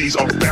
these are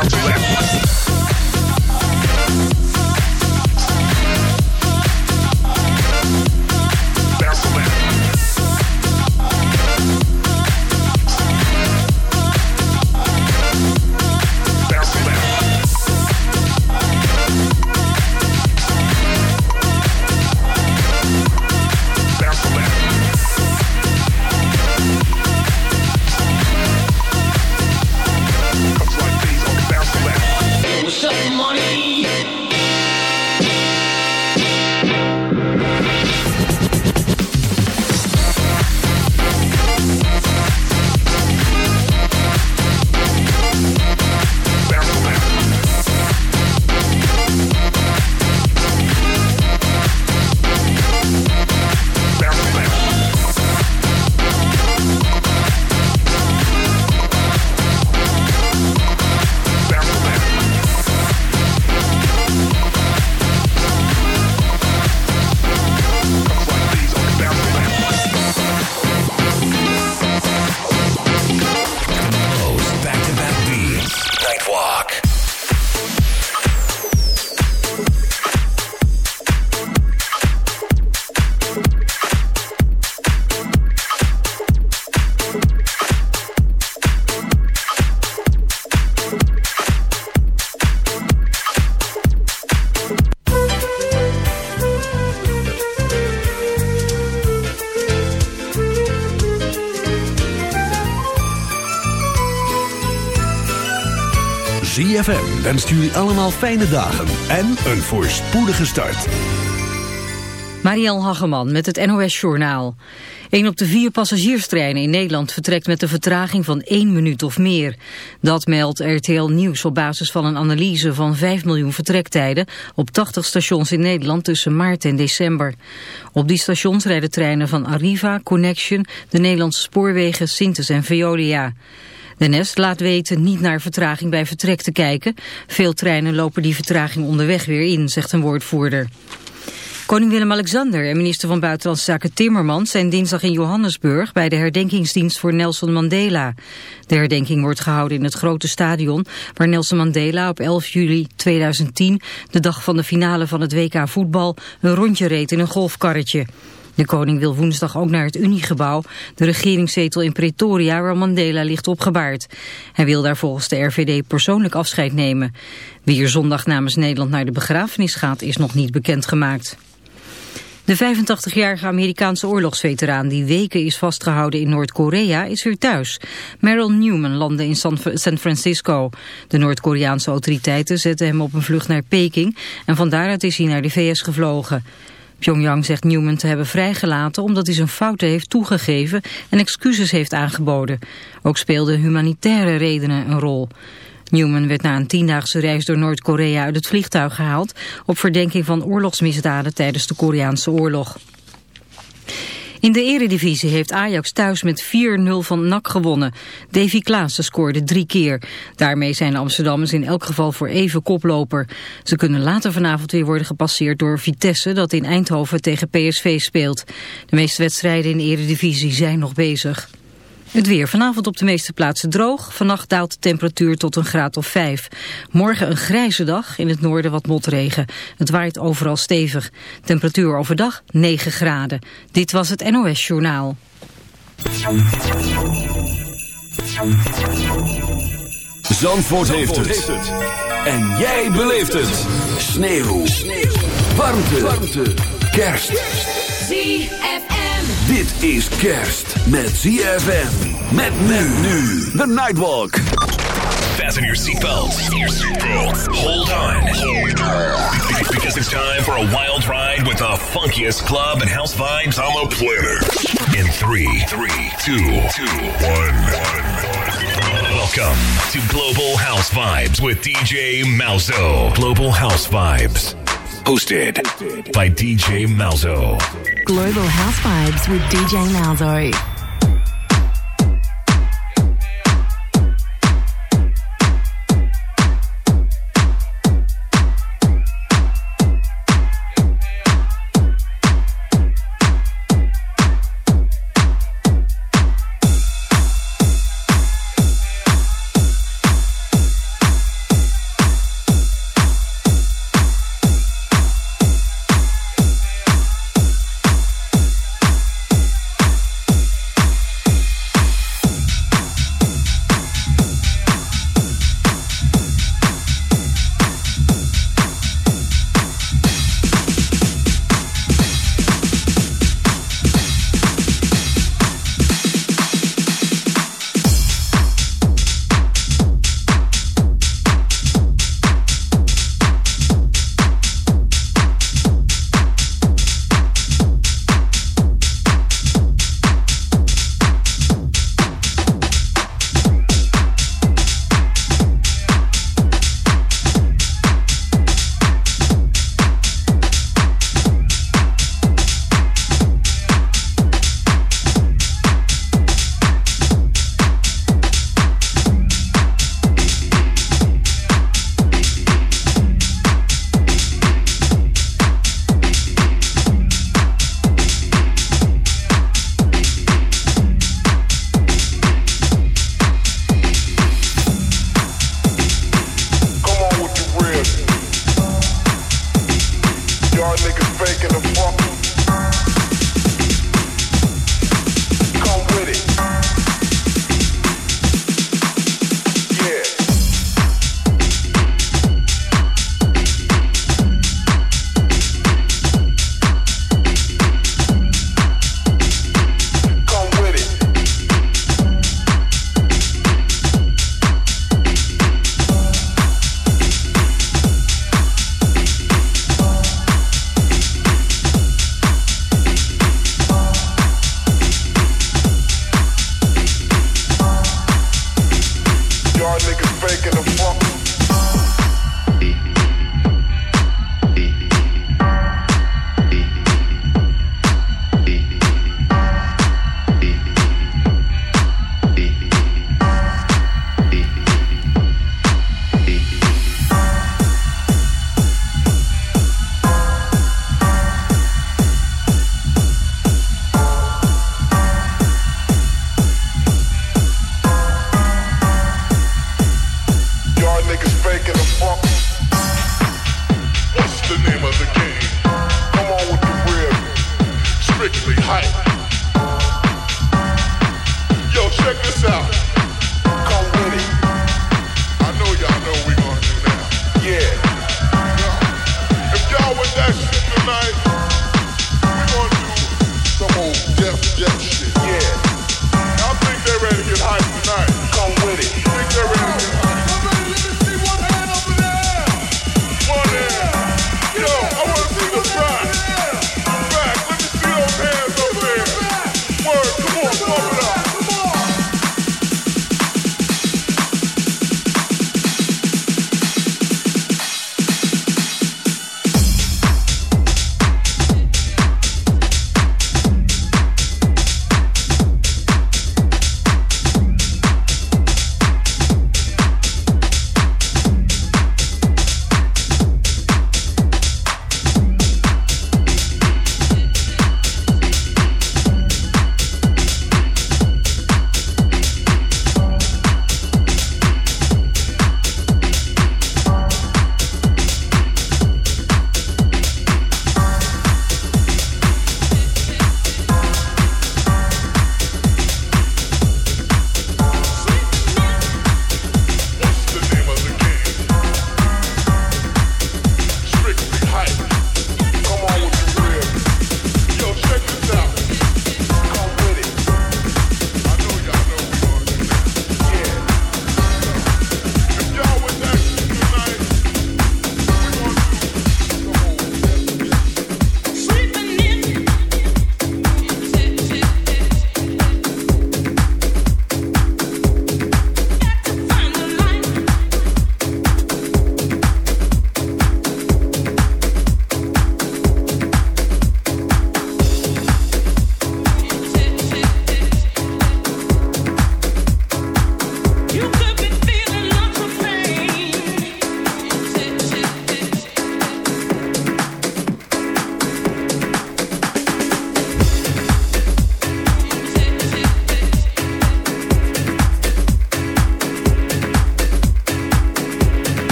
wenst jullie allemaal fijne dagen en een voorspoedige start. Marielle Hageman met het NOS Journaal. Een op de vier passagierstreinen in Nederland vertrekt met een vertraging van één minuut of meer. Dat meldt RTL Nieuws op basis van een analyse van 5 miljoen vertrektijden op 80 stations in Nederland tussen maart en december. Op die stations rijden treinen van Arriva, Connection, de Nederlandse spoorwegen, Sintes en Veolia. De Nest laat weten niet naar vertraging bij vertrek te kijken. Veel treinen lopen die vertraging onderweg weer in, zegt een woordvoerder. Koning Willem-Alexander en minister van Buitenlandse Zaken Timmermans zijn dinsdag in Johannesburg bij de herdenkingsdienst voor Nelson Mandela. De herdenking wordt gehouden in het grote stadion waar Nelson Mandela op 11 juli 2010, de dag van de finale van het WK voetbal, een rondje reed in een golfkarretje. De koning wil woensdag ook naar het Uniegebouw, de regeringszetel in Pretoria waar Mandela ligt opgebaard. Hij wil daar volgens de RVD persoonlijk afscheid nemen. Wie er zondag namens Nederland naar de begrafenis gaat is nog niet bekendgemaakt. De 85-jarige Amerikaanse oorlogsveteraan die weken is vastgehouden in Noord-Korea is weer thuis. Merrill Newman landde in San Francisco. De Noord-Koreaanse autoriteiten zetten hem op een vlucht naar Peking en van daaruit is hij naar de VS gevlogen. Pyongyang zegt Newman te hebben vrijgelaten omdat hij zijn fouten heeft toegegeven en excuses heeft aangeboden. Ook speelden humanitaire redenen een rol. Newman werd na een tiendaagse reis door Noord-Korea uit het vliegtuig gehaald op verdenking van oorlogsmisdaden tijdens de Koreaanse oorlog. In de eredivisie heeft Ajax thuis met 4-0 van NAC gewonnen. Davy Klaassen scoorde drie keer. Daarmee zijn de Amsterdammers in elk geval voor even koploper. Ze kunnen later vanavond weer worden gepasseerd door Vitesse... dat in Eindhoven tegen PSV speelt. De meeste wedstrijden in de eredivisie zijn nog bezig. Het weer. Vanavond op de meeste plaatsen droog. Vannacht daalt de temperatuur tot een graad of 5. Morgen een grijze dag. In het noorden wat motregen. Het waait overal stevig. Temperatuur overdag 9 graden. Dit was het NOS Journaal. Zandvoort, heeft, het. En jij beleeft het. Sneeuw. Sneeuw. Warmte. Warmte. Kerst. ZFM. Dit is kerst met ZFM. Met men nu. The Nightwalk. Fasten your seatbelts. Hold on. Because it's time for a wild ride with the funkiest club and house vibes on the planet. In three, three, two, two, one, one. Welcome to Global House Vibes with DJ Malzo. Global House Vibes. Hosted by DJ Malzo. Global House Vibes with DJ Malzo.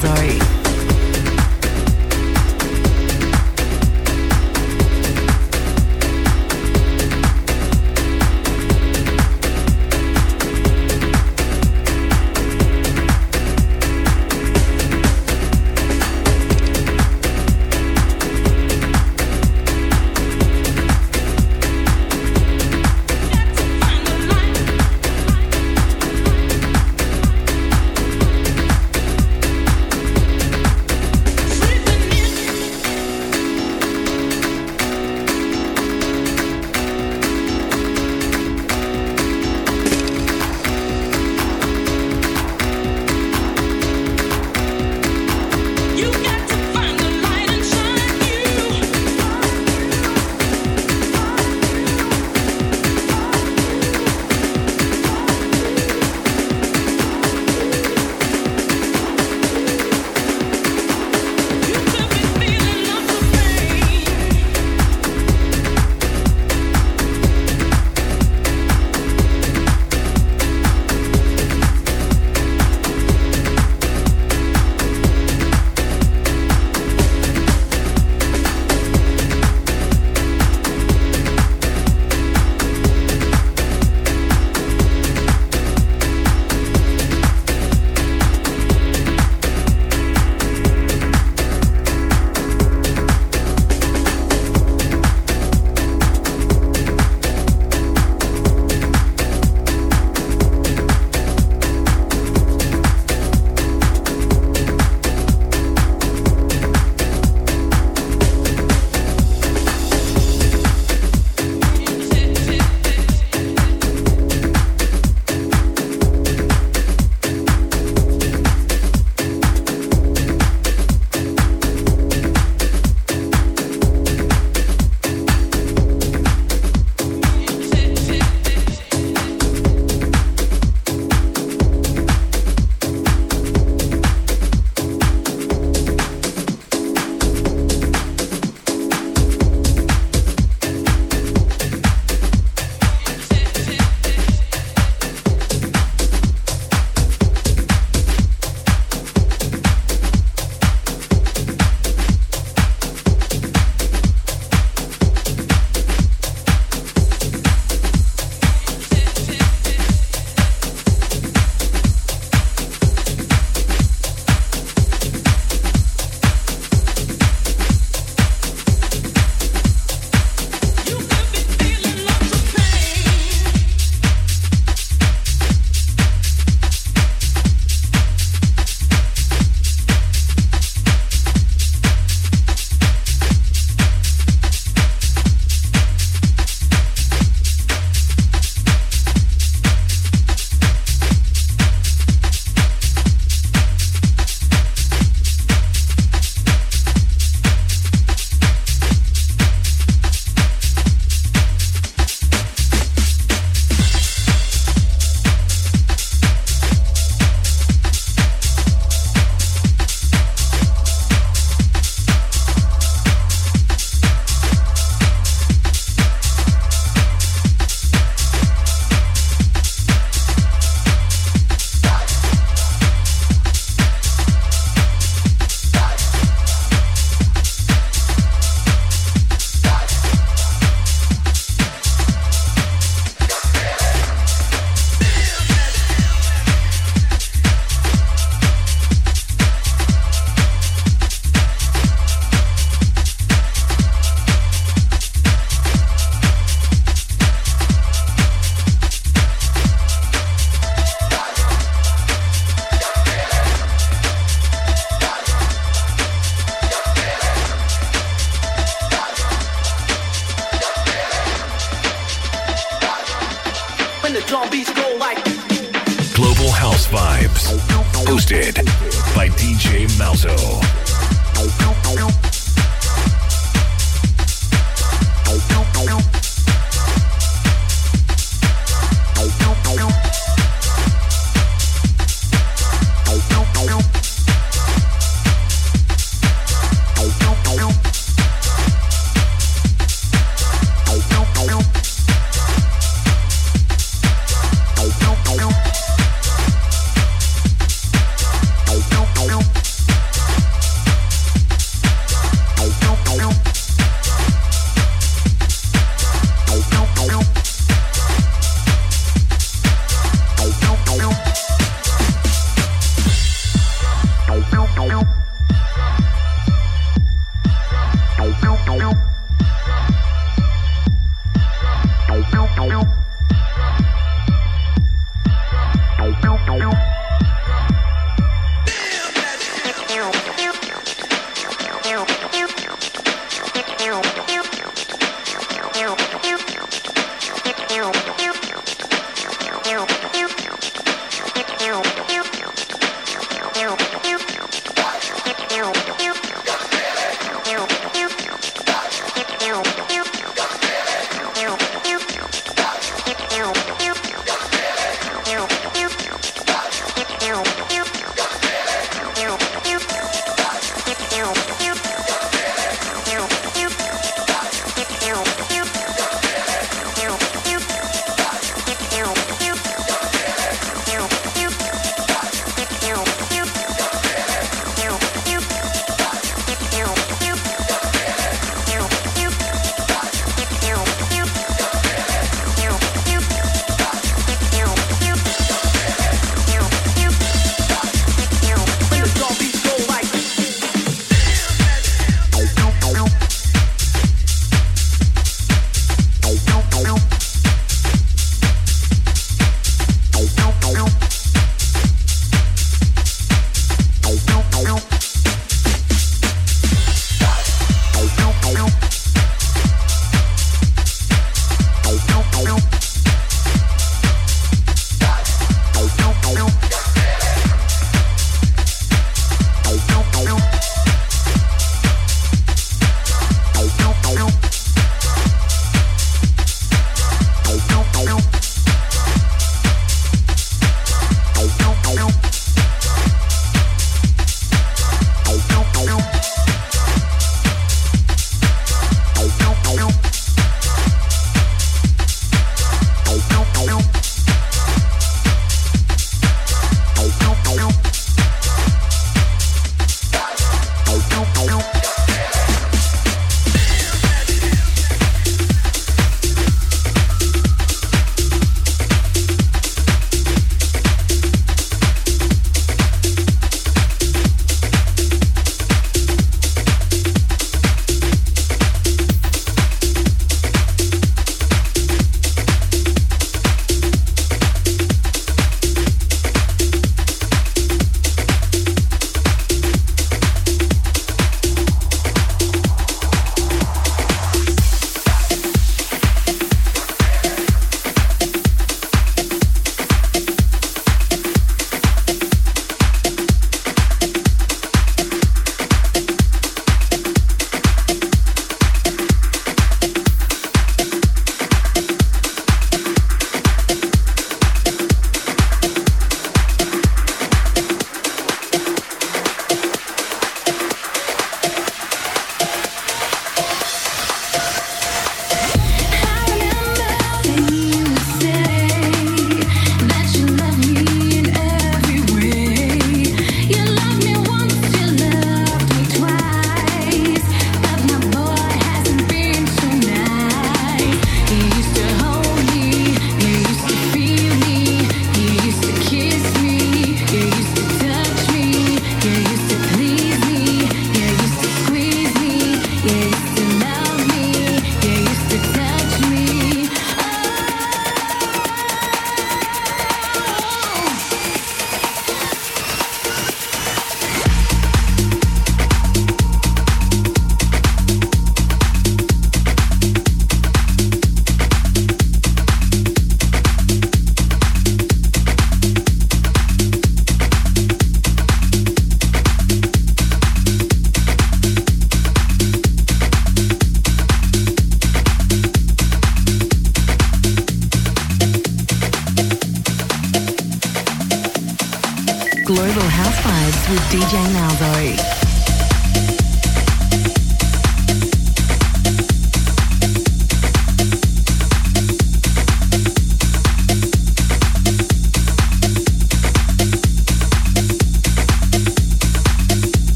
Sorry.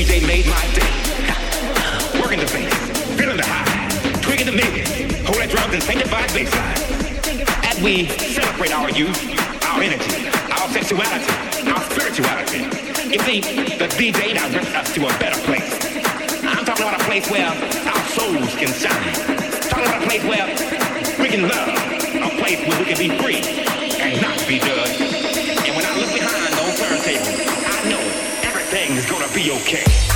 DJ made my day. Working the bass, feeling the high, tweaking the mid, hold that drums and sanctified baseline. As we celebrate our youth, our energy, our sexuality, our spirituality. You see, the DJ directs us to a better place. I'm talking about a place where our souls can shine. Talking about a place where we can love, a place where we can be free and not be judged. okay.